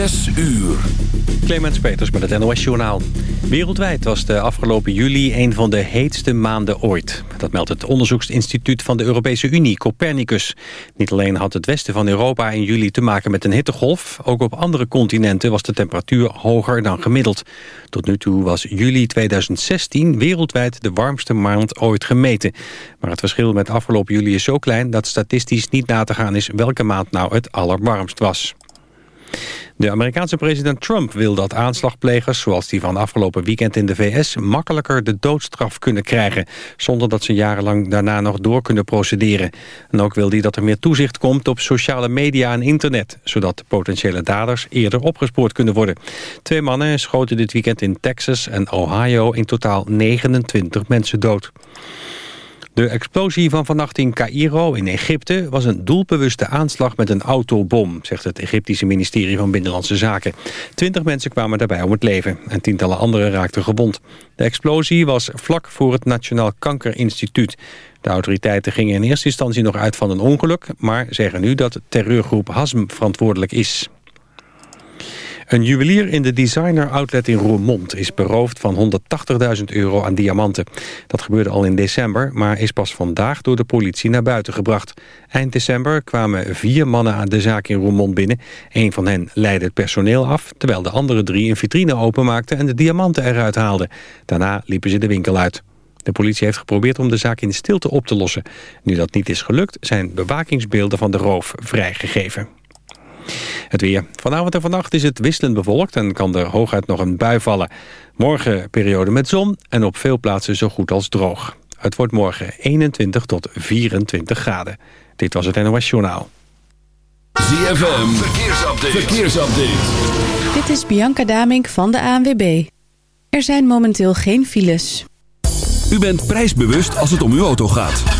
Zes uur. Clemens Peters met het NOS Journaal. Wereldwijd was de afgelopen juli een van de heetste maanden ooit. Dat meldt het onderzoeksinstituut van de Europese Unie, Copernicus. Niet alleen had het westen van Europa in juli te maken met een hittegolf... ook op andere continenten was de temperatuur hoger dan gemiddeld. Tot nu toe was juli 2016 wereldwijd de warmste maand ooit gemeten. Maar het verschil met afgelopen juli is zo klein... dat statistisch niet na te gaan is welke maand nou het allerwarmst was. De Amerikaanse president Trump wil dat aanslagplegers... zoals die van afgelopen weekend in de VS... makkelijker de doodstraf kunnen krijgen... zonder dat ze jarenlang daarna nog door kunnen procederen. En ook wil hij dat er meer toezicht komt op sociale media en internet... zodat potentiële daders eerder opgespoord kunnen worden. Twee mannen schoten dit weekend in Texas en Ohio... in totaal 29 mensen dood. De explosie van vannacht in Cairo in Egypte was een doelbewuste aanslag met een autobom, zegt het Egyptische ministerie van Binnenlandse Zaken. Twintig mensen kwamen daarbij om het leven en tientallen anderen raakten gewond. De explosie was vlak voor het Nationaal Kankerinstituut. De autoriteiten gingen in eerste instantie nog uit van een ongeluk, maar zeggen nu dat terreurgroep Hasm verantwoordelijk is. Een juwelier in de designer outlet in Roermond is beroofd van 180.000 euro aan diamanten. Dat gebeurde al in december, maar is pas vandaag door de politie naar buiten gebracht. Eind december kwamen vier mannen aan de zaak in Roermond binnen. Een van hen leidde het personeel af, terwijl de andere drie een vitrine openmaakten en de diamanten eruit haalden. Daarna liepen ze de winkel uit. De politie heeft geprobeerd om de zaak in stilte op te lossen. Nu dat niet is gelukt, zijn bewakingsbeelden van de roof vrijgegeven. Het weer. Vanavond en vannacht is het wisselend bewolkt en kan er hooguit nog een bui vallen. Morgen periode met zon en op veel plaatsen zo goed als droog. Het wordt morgen 21 tot 24 graden. Dit was het NOS Journaal. ZFM, verkeersupdate. verkeersupdate. Dit is Bianca Damink van de ANWB. Er zijn momenteel geen files. U bent prijsbewust als het om uw auto gaat.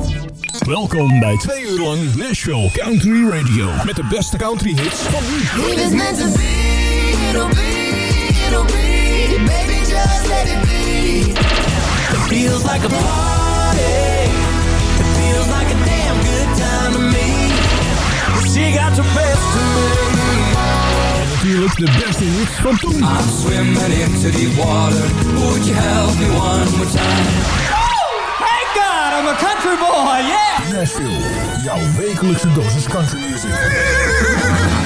Welkom bij twee uur lang Nashville Country Radio. Met de beste country hits van nu. It is meant to be, it'll be, it'll be. Baby, just let it be. It feels like a party. It feels like a damn good time to me. She got the best of me. En natuurlijk de beste hits van toen. I'm swimming into the water. Would you help me one more time? Thank God, I'm a country boy, yeah! Nashville, jouw wekelijkse dosis country music.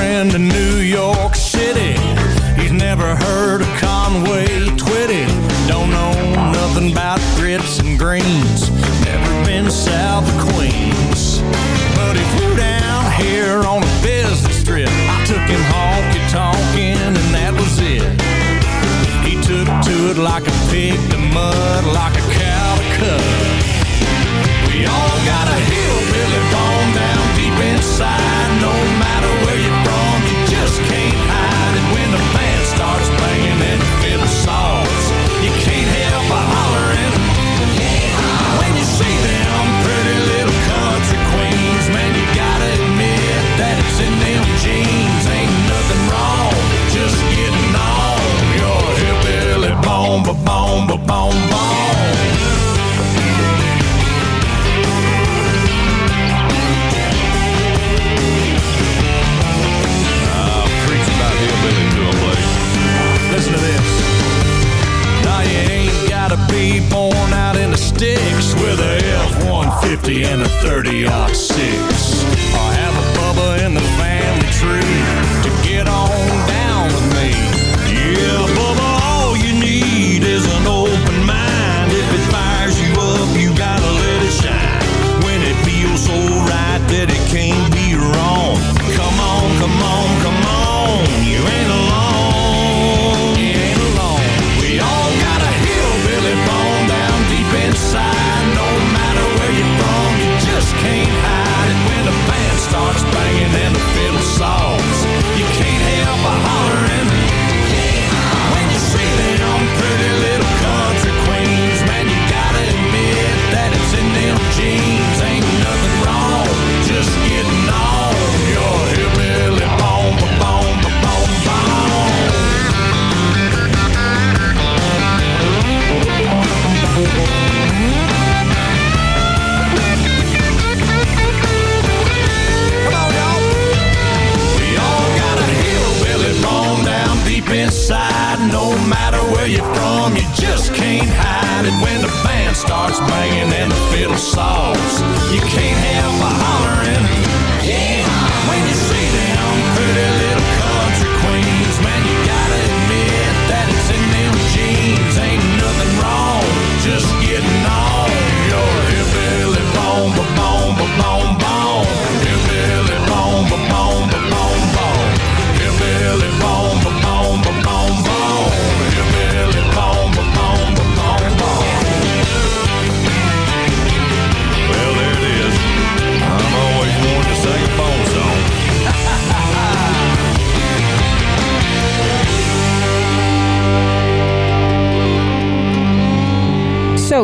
friend in New York City. He's never heard of Conway Twitty. Don't know nothing about grits and greens. Never been south of Queens. But he flew down here on a business trip. I took him honky-tonkin' and that was it. He took to it like a pig to mud, like a cow to cut. We all gotta boom, boom, boom.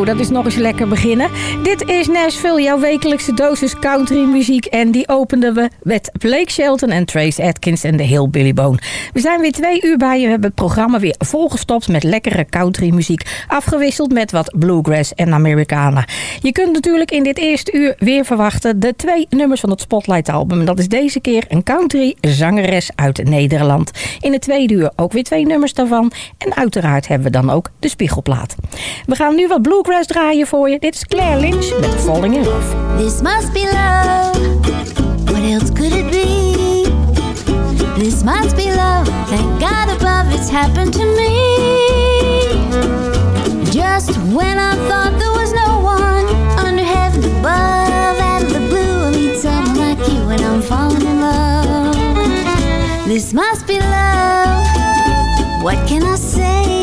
Dat is nog eens lekker beginnen. Dit is Nashville, jouw wekelijkse dosis country muziek. En die openden we met Blake Shelton en Trace Atkins en de heel Billy Bone. We zijn weer twee uur bij je. We hebben het programma weer volgestopt met lekkere country muziek. Afgewisseld met wat bluegrass en Americana. Je kunt natuurlijk in dit eerste uur weer verwachten de twee nummers van het Spotlight album. Dat is deze keer een country zangeres uit Nederland. In het tweede uur ook weer twee nummers daarvan. En uiteraard hebben we dan ook de spiegelplaat. We gaan nu wat bluegrass Bluegrass draaien voor je. Dit is Claire Lynch met Falling in Love. This must be love. What else could it be? This must be love. Thank God above it's happened to me. Just when I thought there was no one under heaven above, out of the blue I meet someone like you and I'm falling in love. This must be love. What can I say?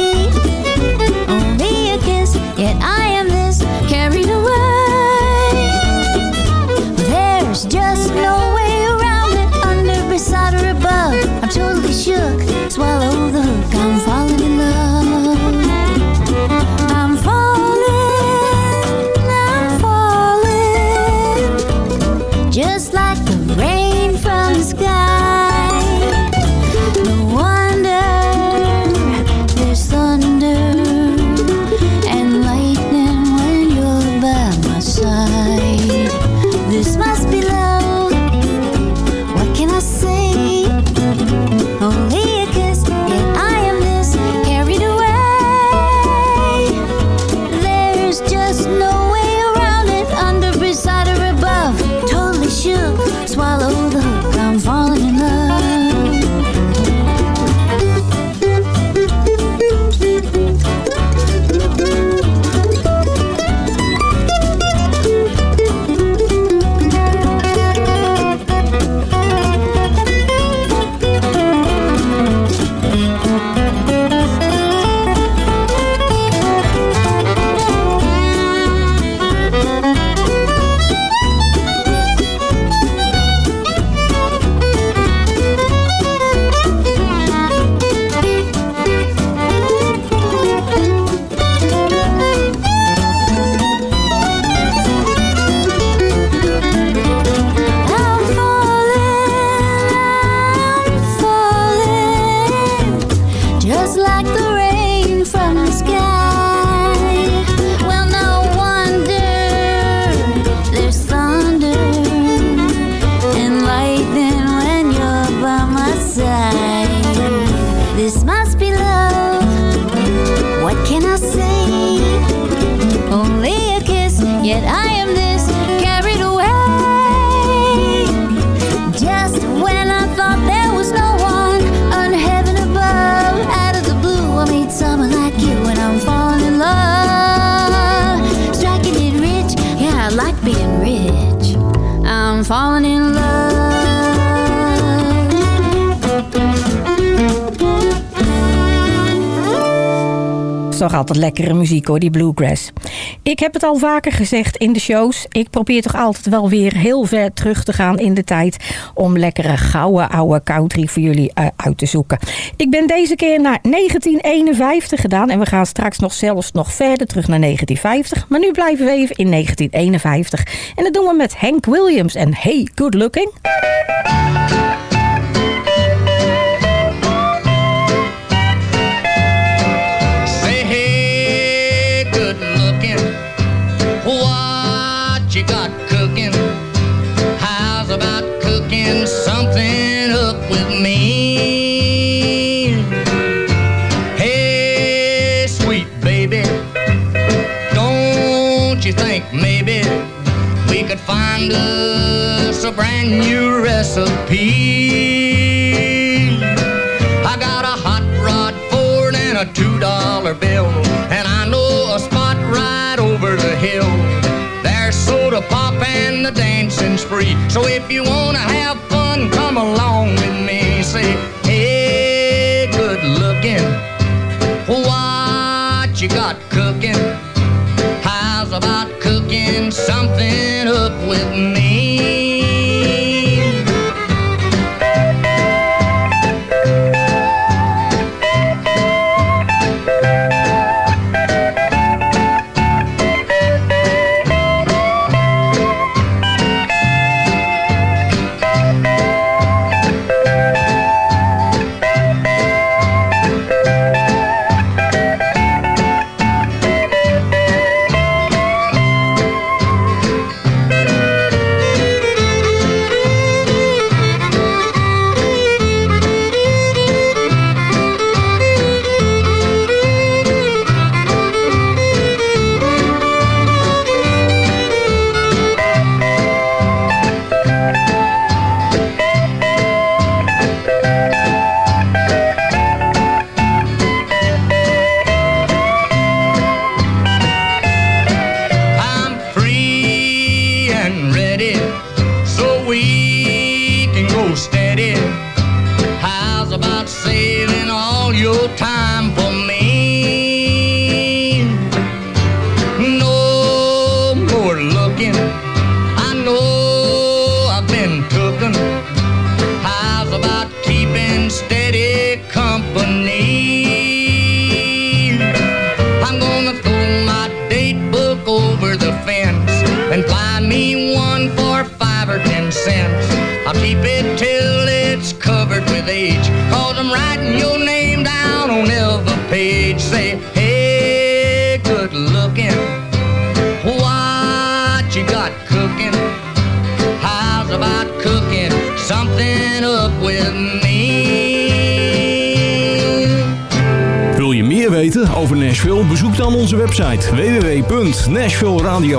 Is toch altijd lekkere muziek hoor, die bluegrass. Ik heb het al vaker gezegd in de shows. Ik probeer toch altijd wel weer heel ver terug te gaan in de tijd... om lekkere gouden oude country voor jullie eh, uit te zoeken. Ik ben deze keer naar 1951 gedaan... en we gaan straks nog zelfs nog verder terug naar 1950. Maar nu blijven we even in 1951. En dat doen we met Hank Williams en Hey Good Looking. Find us a brand new recipe? I got a hot rod Ford and a two dollar bill, and I know a spot right over the hill. There's soda pop and the dancing spree. So if you wanna have with me?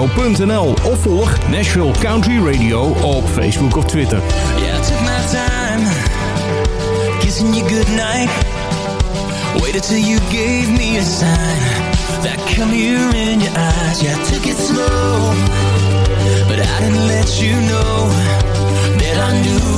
www.nashvilleradio.nl of volg Nashville Country Radio op Facebook of Twitter. Yeah, I took my time kissing you goodnight. Waited till you gave me a sign. That come here in your eyes. Yeah, I took it slow, but I didn't let you know that I knew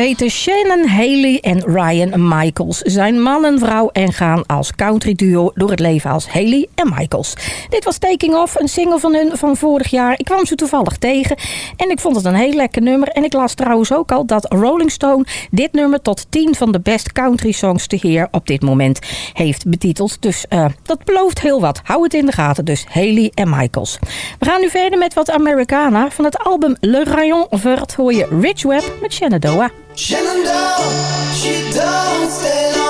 heten Shannon Haley en Ryan Michaels. Zijn man en vrouw en gaan als country duo door het leven als Haley en Michaels. Dit was Taking Off, een single van hun van vorig jaar. Ik kwam ze toevallig tegen en ik vond het een heel lekker nummer. En ik las trouwens ook al dat Rolling Stone dit nummer tot 10 van de best country songs te heer op dit moment heeft betiteld. Dus eh, dat belooft heel wat. Hou het in de gaten dus, Haley en Michaels. We gaan nu verder met wat Americana. Van het album Le Rayon Vert hoor je Rich Web met Shenandoah. Shenandoah, she don't stay long.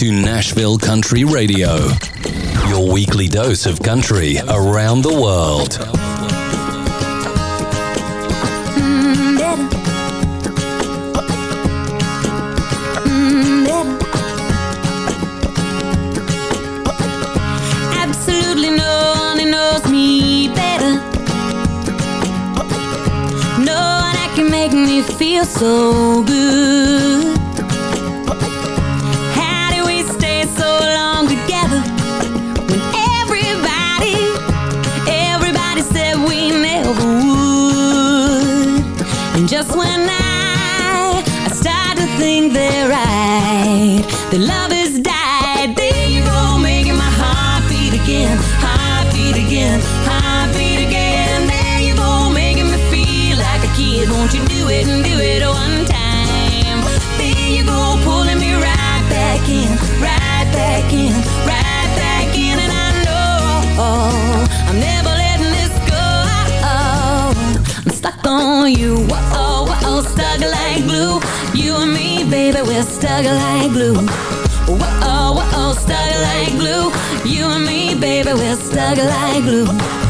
to Nashville Country Radio, your weekly dose of country around the world. Absolutely no one knows me better. No one can make me feel so good think they're right. They love it. baby, we're stuck like glue. Whoa, whoa, whoa, stuck like glue. You and me, baby, we're stuck like glue.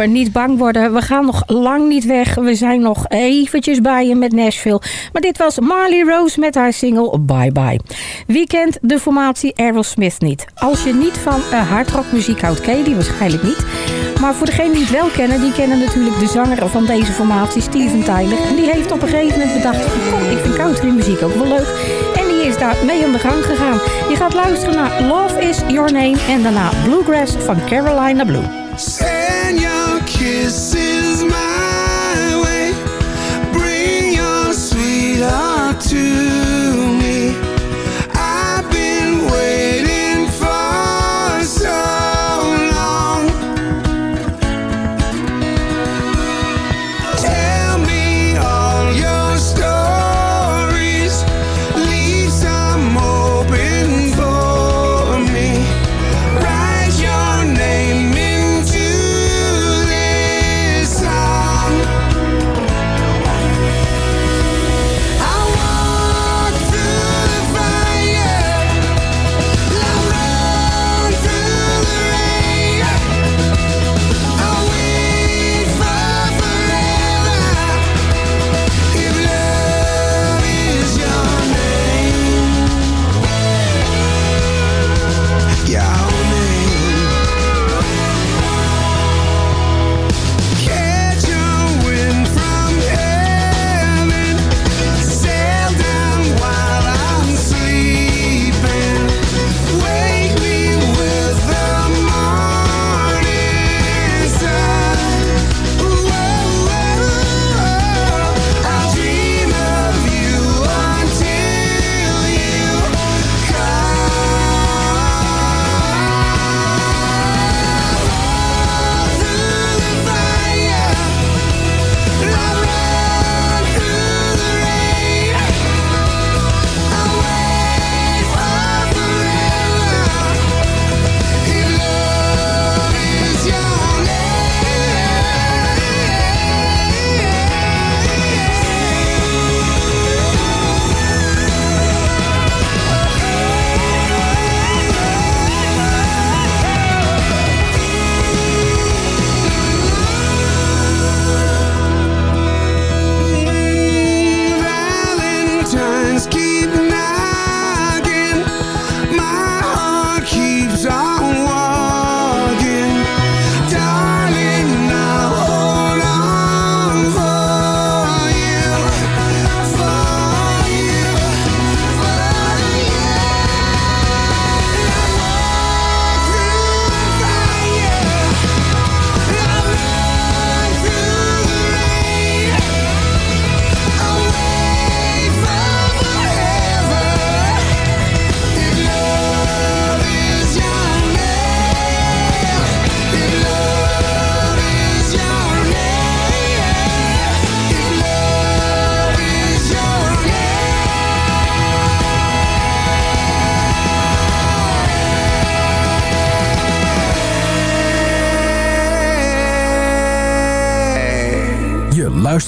Hoor, niet bang worden. We gaan nog lang niet weg. We zijn nog eventjes bij je met Nashville. Maar dit was Marley Rose met haar single Bye Bye. Wie kent de formatie Aerosmith niet? Als je niet van uh, hardrockmuziek houdt, ken je die waarschijnlijk niet. Maar voor degenen die het wel kennen, die kennen natuurlijk de zanger van deze formatie, Steven Tyler. En die heeft op een gegeven moment bedacht, ik vind countrymuziek ook wel leuk. En die is daar mee aan de gang gegaan. Je gaat luisteren naar Love Is Your Name en daarna Bluegrass van Carolina Blue. to see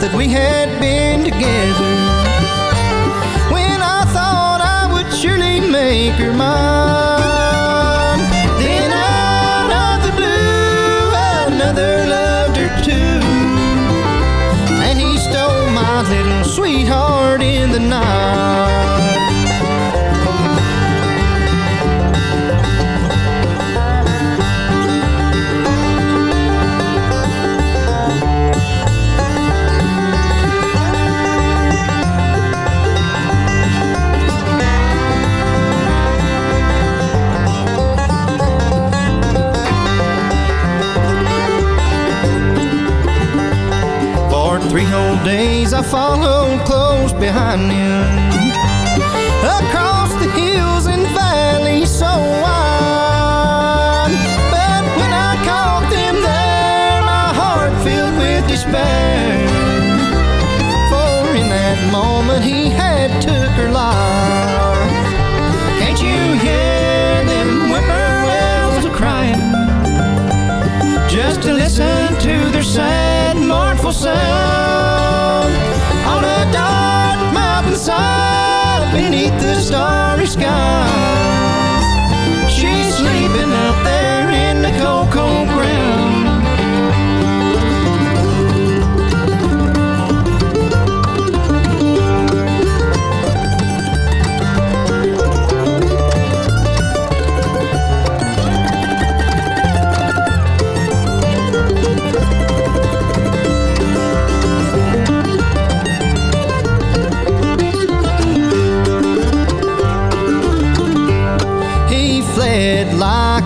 That we had been together. When I thought I would surely make her mine. I followed close behind him across the hills and valleys so wide. But when I caught them there, my heart filled with despair. For in that moment he had took her life. Can't you hear them whippoorwills a crying? Just to listen to their sad, mournful sound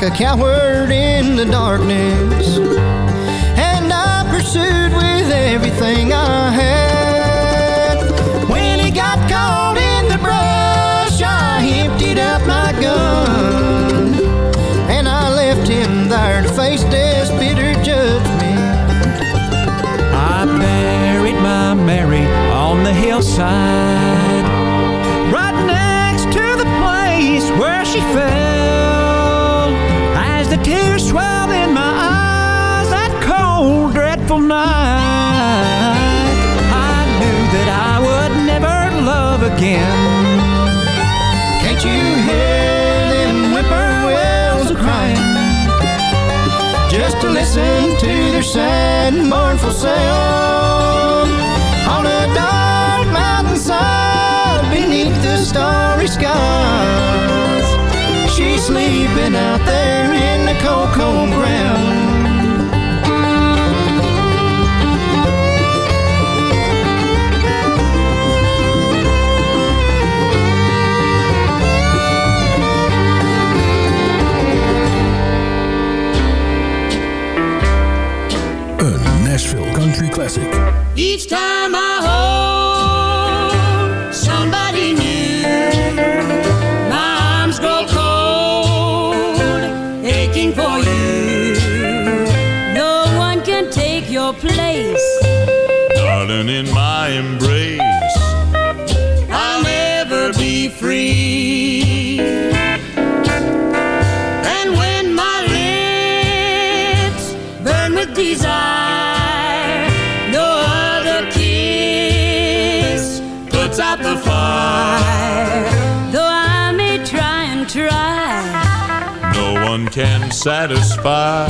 a coward in the darkness, and I pursued with everything I had. When he got caught in the brush, I emptied out my gun, and I left him there to face death's bitter judgment. I buried my Mary on the hillside, again. Can't you hear them whippoorwills a crying? Just to listen to their sad, mournful sound on a dark mountainside beneath the starry skies. She's sleeping out there in the cold, cold ground. Satisfy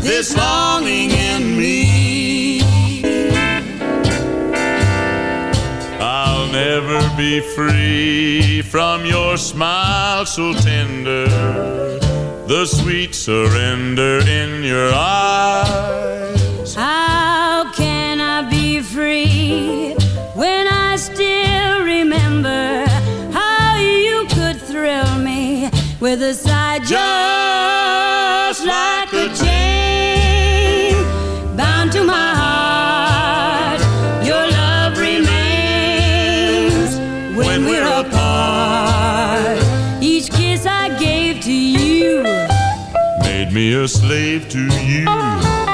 this longing in me. I'll never be free from your smile so tender, the sweet surrender in your eyes. How can I be free when I still remember how you could thrill me with a side just me a slave to you.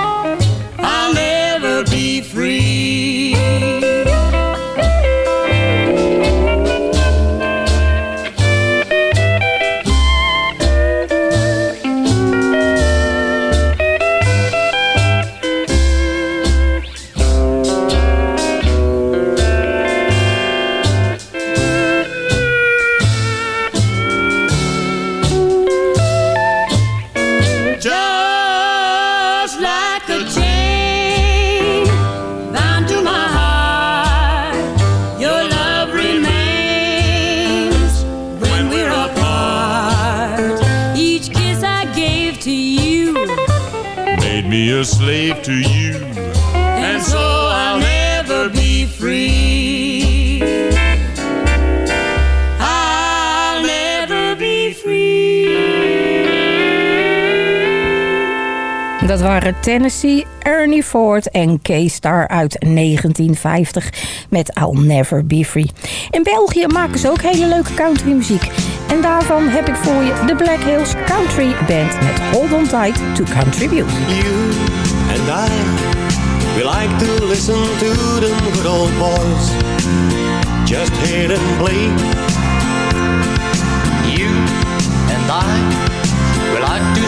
Waren Tennessee, Ernie Ford en K-Star uit 1950 met I'll Never Be Free. In België maken ze ook hele leuke countrymuziek. En daarvan heb ik voor je de Black Hills Country Band met Hold On Tight to Country Music. You and I, we like to listen to old boys. Just play. You and I,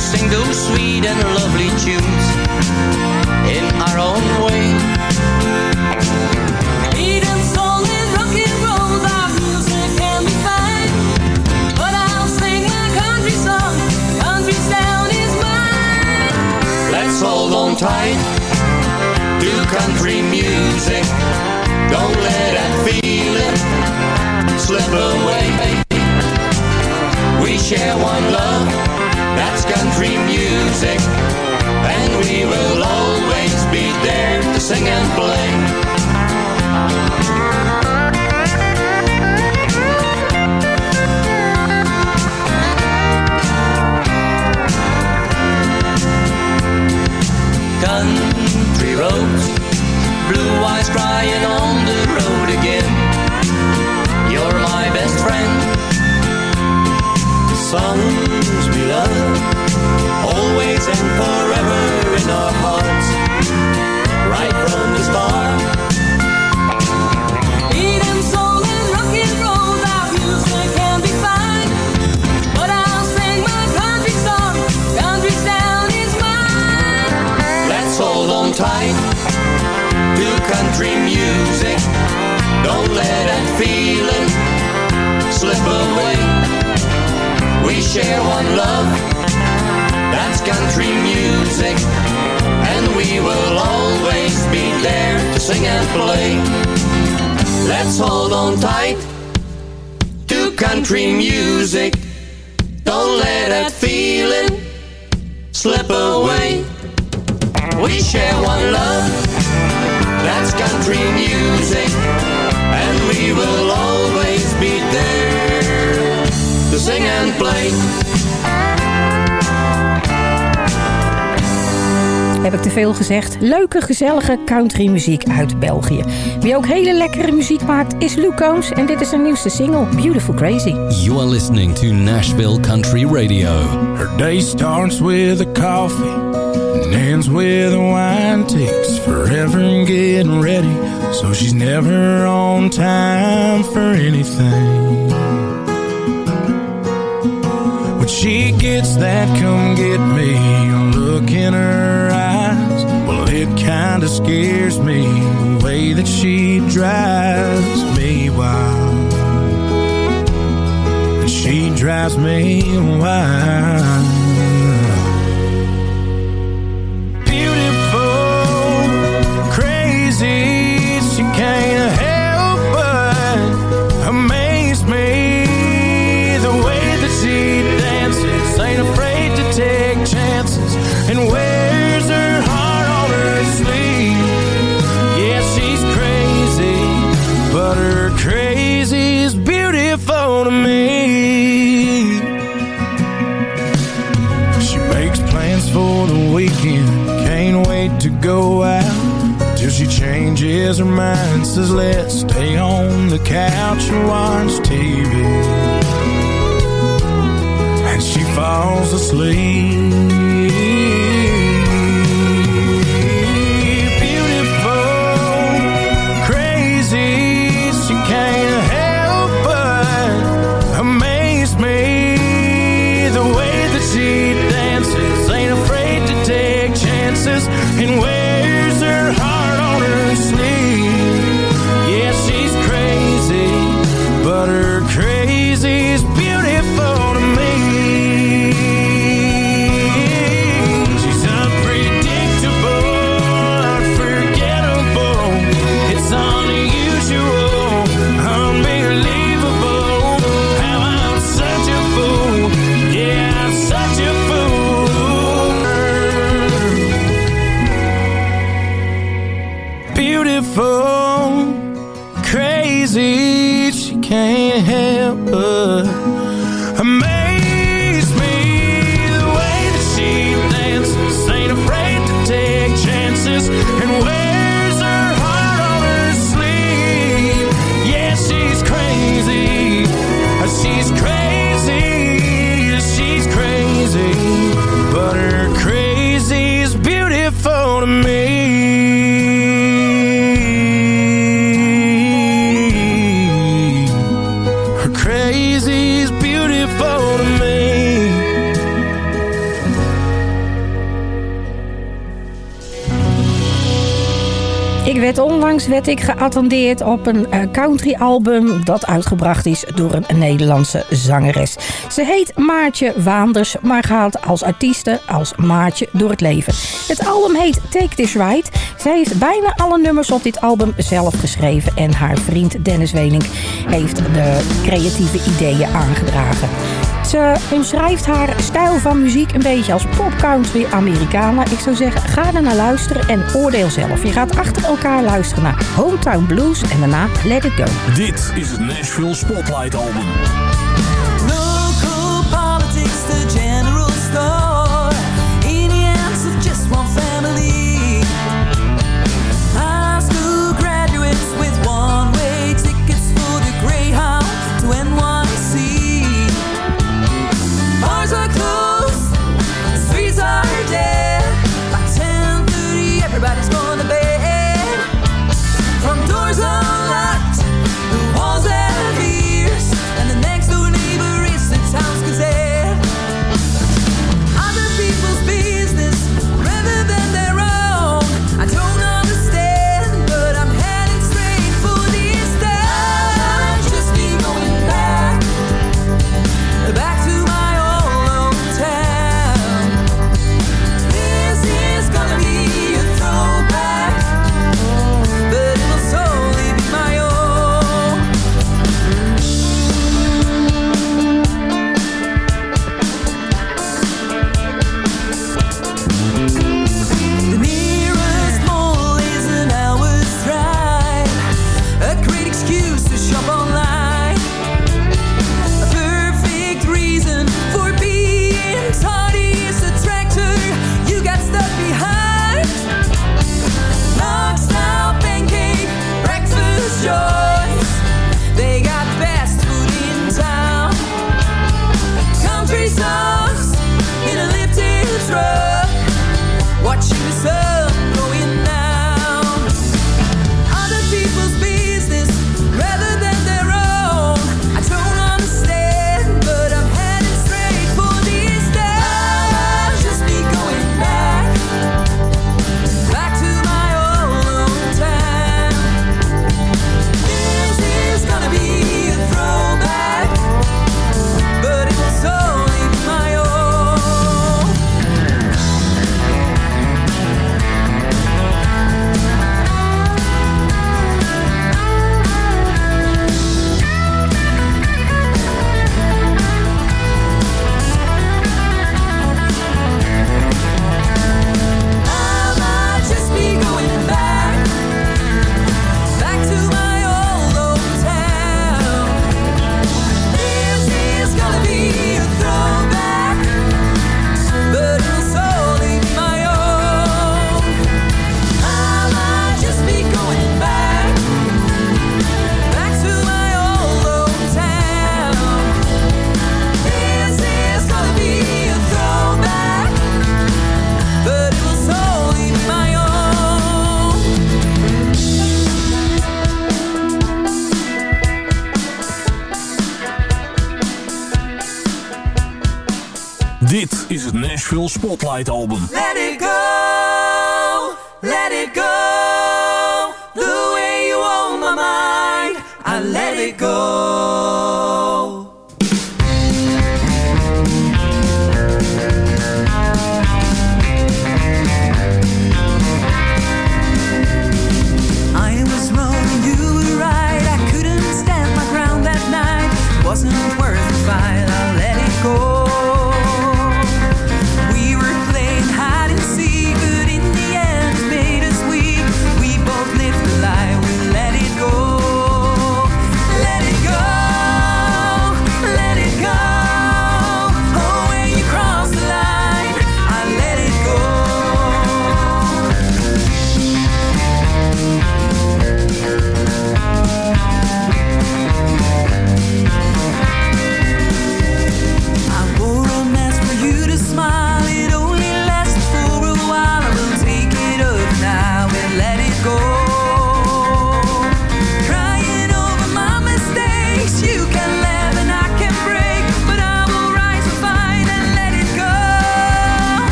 sing those sweet and lovely tunes in our own way. Beat and soul and rock and roll, our music can be fine. But I'll sing my country song, country sound is mine. Let's hold on tight to country music. Don't let that feeling slip away. We share one love, that's country music. And we will always be there to sing and play. Country roads, blue eyes crying on the road again. You're my best friend. Love, always and forever in our hearts. Right from the start. Soul and rock and roll, our music can be fine. But I'll sing my country song, country sound is mine. Let's hold on tight to country music. Don't let that feeling slip away. We share one love, that's country music. And we will always be there to sing and play. Let's hold on tight to country music. Don't let that feeling slip away. We share one love, that's country music, and we will always be there to sing and play. Heb ik te veel gezegd? Leuke, gezellige countrymuziek uit België. Wie ook hele lekkere muziek maakt is Luke Combs. En dit is zijn nieuwste single, Beautiful Crazy. You are listening to Nashville Country Radio. Her day starts with a coffee and ends with a wine. Takes forever in getting ready, so she's never on time for anything. When she gets that come get me look in her it kinda scares me the way that she drives me wild. She drives me wild. Go out. Till she changes her mind, says let's stay on the couch and watch TV. And she falls asleep. ik geattendeerd op een eh, country album dat uitgebracht is door een Nederlandse zangeres. Ze heet Maartje Waanders, maar gaat als artieste als Maartje door het leven. Het album heet Take This Right. Zij heeft bijna alle nummers op dit album zelf geschreven en haar vriend Dennis Wenink heeft de creatieve ideeën aangedragen ze omschrijft haar stijl van muziek een beetje als pop country Americana. Ik zou zeggen, ga er naar luisteren en oordeel zelf. Je gaat achter elkaar luisteren naar Hometown Blues en daarna Let It Go. Dit is het Nashville Spotlight Album.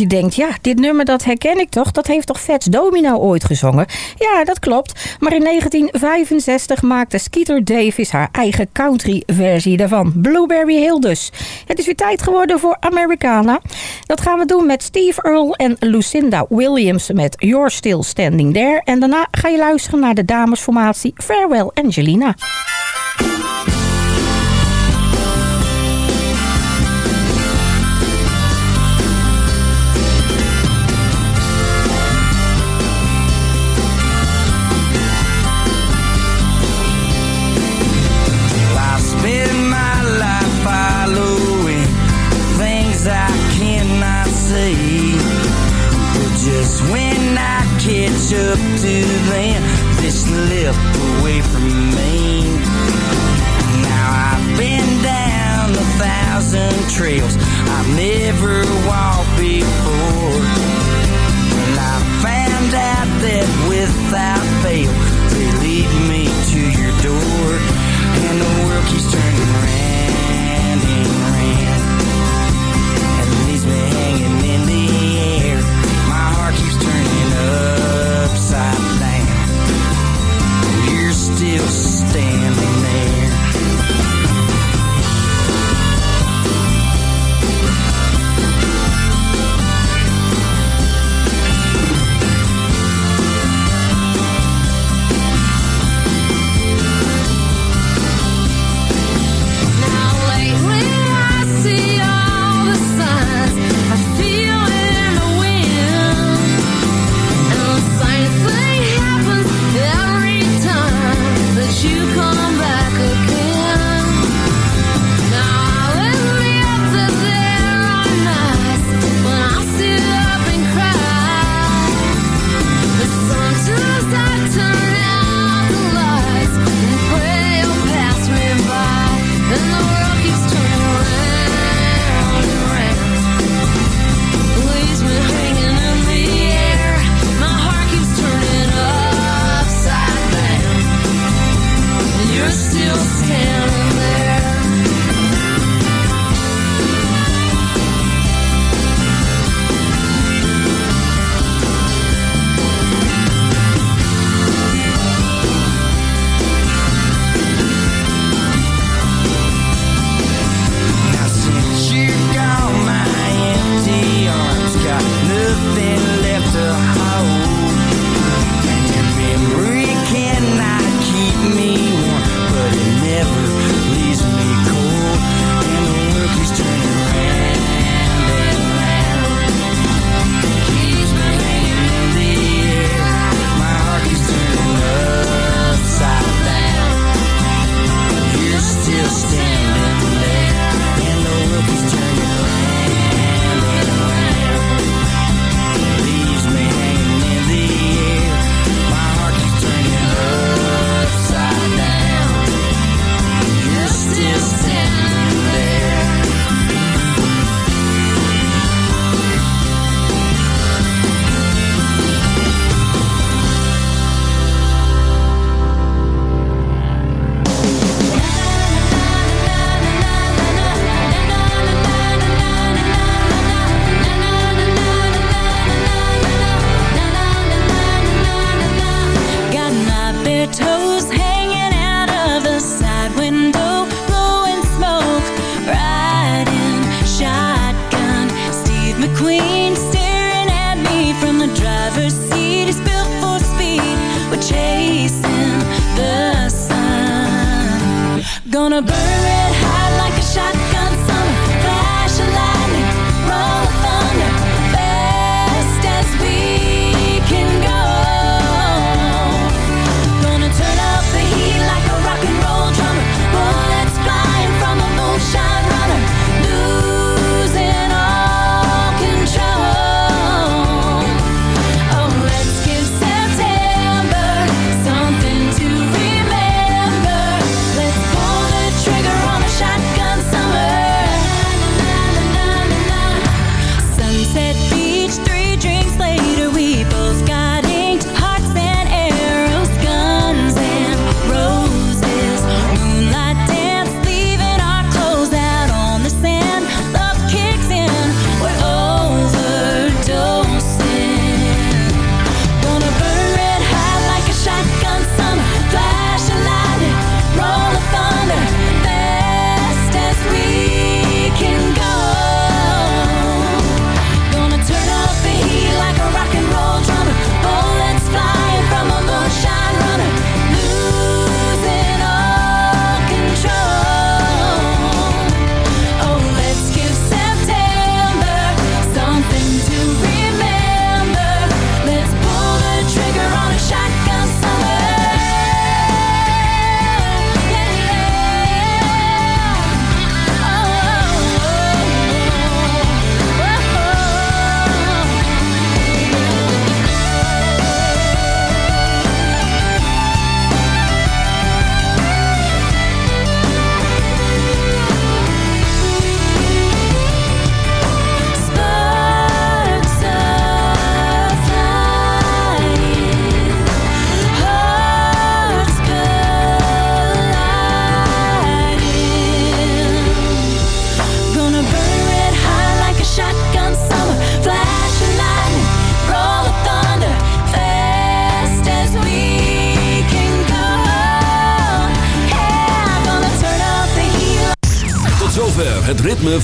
Je denkt, ja, dit nummer dat herken ik toch, dat heeft toch Vets Domino ooit gezongen? Ja, dat klopt. Maar in 1965 maakte Skeeter Davis haar eigen country versie daarvan. Blueberry Hill dus. Het is weer tijd geworden voor Americana. Dat gaan we doen met Steve Earle en Lucinda Williams met You're Still Standing There. En daarna ga je luisteren naar de damesformatie Farewell Angelina. up to them This lip away from me. Now I've been down a thousand trails. I've never walked before.